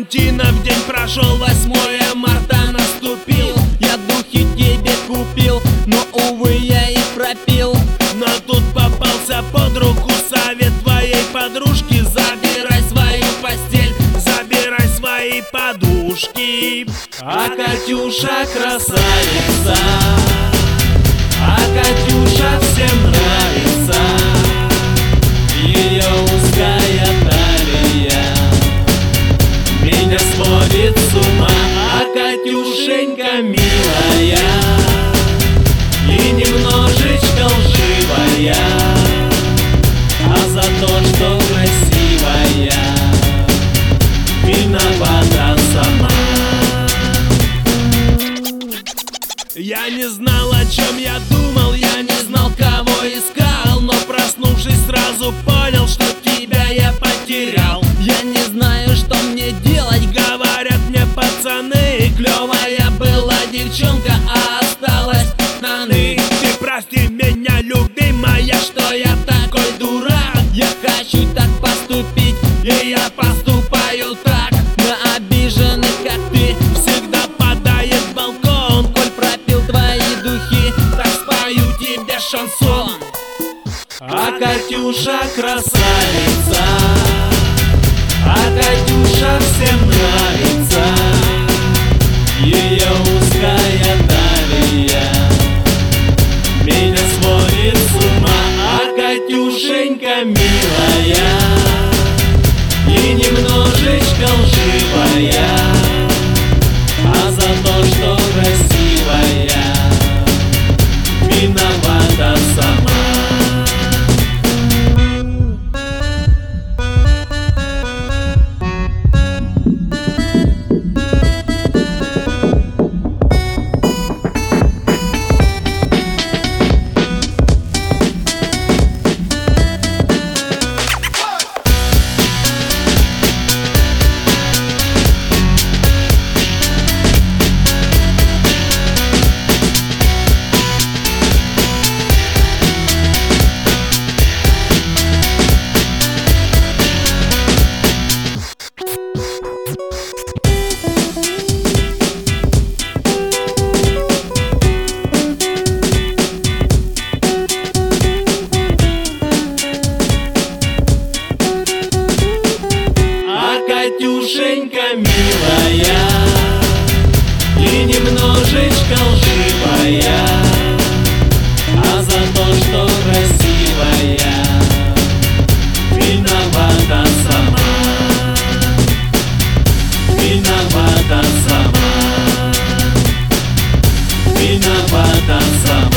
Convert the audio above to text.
Валентина в день прошел 8 марта наступил. Я духи тебе купил, но увы я их пропил. Но тут попался под руку совет твоей подружки. Забирай свою постель, забирай свои подушки. А Катюша красавица А Катюша всем нравится. Катюшенька милая И немножечко лживая А за то, что красивая Виновата сама. Я не знал, о чем я думал Я не знал, кого искал Но проснувшись сразу понял, что тебя я потерял хочу так поступить, и я поступаю так. На обиженных, как ты, всегда падает балкон Коль пропил твои духи, так спою тебе шансон. А Катюша красавица А Катюша всем нравится немножечко лживая душенька милая И немножечко лживая А за то, что красивая Виновата сама. Виновата сама. Виновата сама.